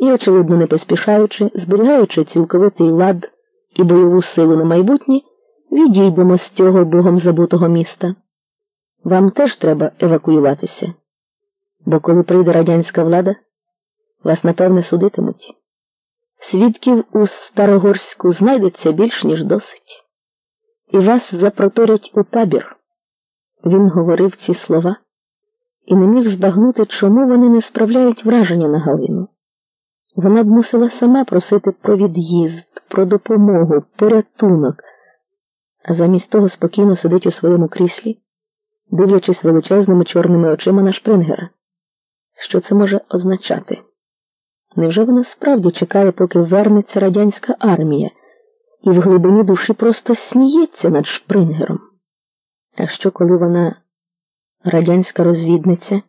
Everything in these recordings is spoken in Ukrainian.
і, очевидно, не поспішаючи, зберігаючи цілковитий лад і бойову силу на майбутнє, відійдемо з цього богом забутого міста. Вам теж треба евакуюватися, бо коли прийде радянська влада, вас напевне судитимуть. Свідків у Старогорську знайдеться більш ніж досить, і вас запроторять у табір. Він говорив ці слова і не міг збагнути, чому вони не справляють враження на Галину. Вона б мусила сама просити про від'їзд, про допомогу, порятунок, а замість того спокійно сидить у своєму кріслі, дивлячись величезними чорними очима на Шпрингера. Що це може означати? Невже вона справді чекає, поки вернеться радянська армія, і в глибині душі просто сміється над Шпрингером? А що, коли вона радянська розвідниця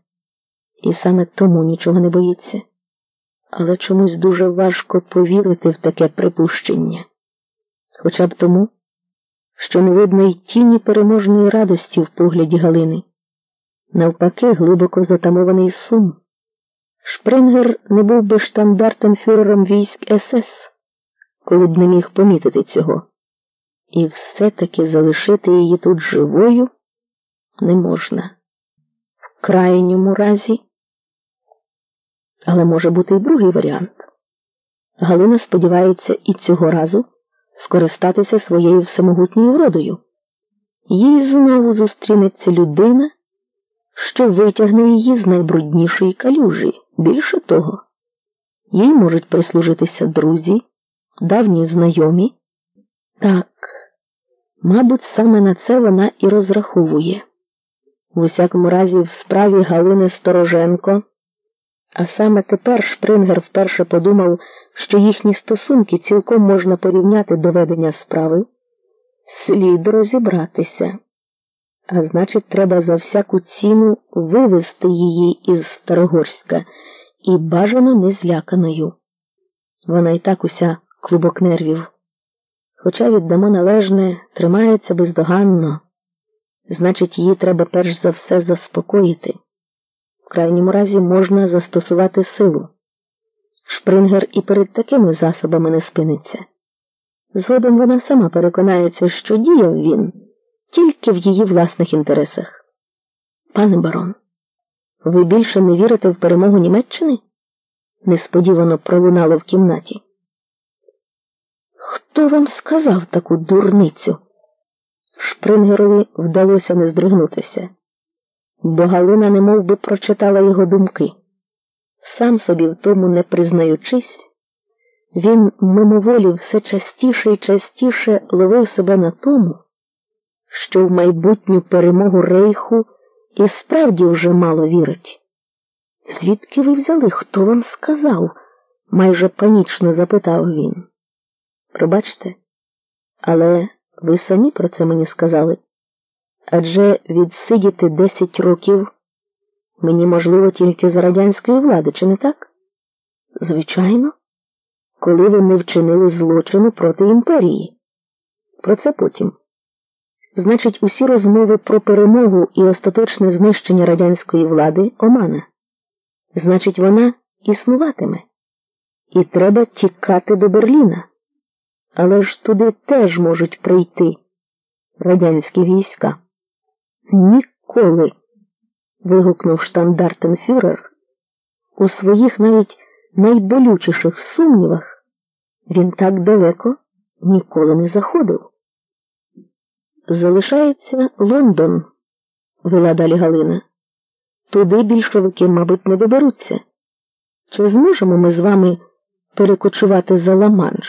і саме тому нічого не боїться? Але чомусь дуже важко повірити в таке припущення, хоча б тому, що не видно й тіні переможної радості в погляді Галини, навпаки, глибоко затамований сум. Шпрингер не був би штандартенфюрером військ СС, коли б не міг помітити цього. І все-таки залишити її тут живою не можна. В крайньому разі. Але може бути і другий варіант. Галина сподівається і цього разу скористатися своєю всемогутньою вродою. Їй знову зустрінеться людина, що витягне її з найбруднішої калюжі. Більше того, їй можуть прислужитися друзі, давні знайомі. Так, мабуть, саме на це вона і розраховує. В усякому разі, в справі Галини Стороженко, а саме тепер Шпрингер вперше подумав, що їхні стосунки цілком можна порівняти до ведення справи, слід розібратися. А значить, треба за всяку ціну вивести її із Старогорська і бажано не зляканою. Вона і так уся клубок нервів. Хоча віддамо належне, тримається бездоганно. Значить, її треба перш за все заспокоїти. Крайньому разі можна застосувати силу. Шпрингер і перед такими засобами не спиниться. Згодом вона сама переконається, що діяв він тільки в її власних інтересах. Пане барон, ви більше не вірите в перемогу Німеччини? несподівано пролунало в кімнаті. Хто вам сказав таку дурницю? Шпрингерові вдалося не здригнутися, бо Галина немов би прочитала його думки. Сам собі в тому не признаючись, він мимоволі все частіше і частіше ловив себе на тому, що в майбутню перемогу рейху і справді вже мало вірить. Звідки ви взяли? Хто вам сказав? майже панічно запитав він. Пробачте, але ви самі про це мені сказали. Адже відсидіти десять років мені можливо тільки за радянської влади, чи не так? Звичайно, коли ви не вчинили злочину проти імперії. Про це потім. Значить, усі розмови про перемогу і остаточне знищення радянської влади омана. Значить, вона існуватиме. І треба тікати до Берліна. Але ж туди теж можуть прийти радянські війська. Ніколи. вигукнув штандартенфюрер. У своїх навіть найболючіших сумнівах він так далеко ніколи не заходив. Залишається Лондон, вела далі Галина. Туди більшовики, мабуть, не доберуться. Чи зможемо ми з вами перекочувати за Ла-Манш?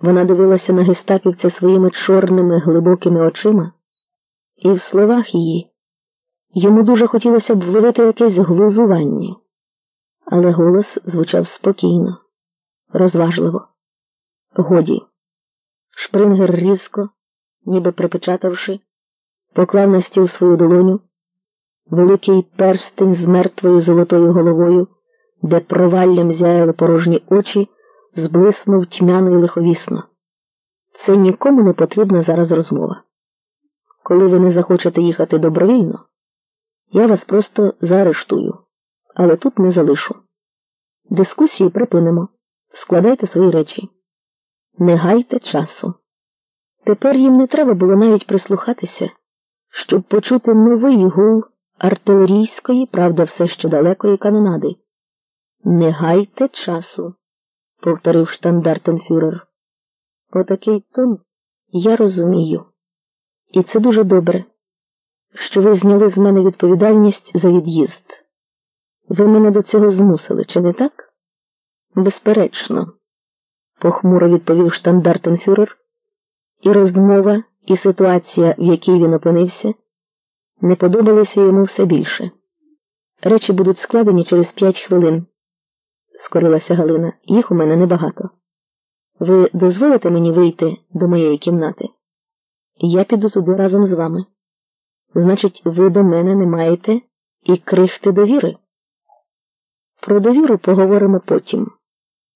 Вона дивилася на гестапівця своїми чорними глибокими очима, і в словах її йому дуже хотілося б вловити якесь глузування, але голос звучав спокійно, розважливо. Годі. Шпрингер різко, ніби припечатавши, поклав на стіл свою долоню, великий перстень з мертвою золотою головою, де проваллям зяяли порожні очі, зблиснув тьмяно і лиховісно. Це нікому не потрібна зараз розмова. Коли ви не захочете їхати добровільно, я вас просто заарештую, але тут не залишу. Дискусію припинимо. Складайте свої речі. Не гайте часу. Тепер їм не треба було навіть прислухатися, щоб почути новий гул артилерійської, правда, все ще далекої канонади. Не гайте часу, повторив штандартенфюрер. Отакий тон я розумію. І це дуже добре, що ви зняли з мене відповідальність за від'їзд. Ви мене до цього змусили, чи не так? Безперечно, похмуро відповів штандартенфюрер, і розмова, і ситуація, в якій він опинився, не подобалися йому все більше. Речі будуть складені через п'ять хвилин, скорилася Галина. Їх у мене небагато. Ви дозволите мені вийти до моєї кімнати? Я піду туди разом з вами. Значить, ви до мене не маєте і крихти довіри. Про довіру поговоримо потім.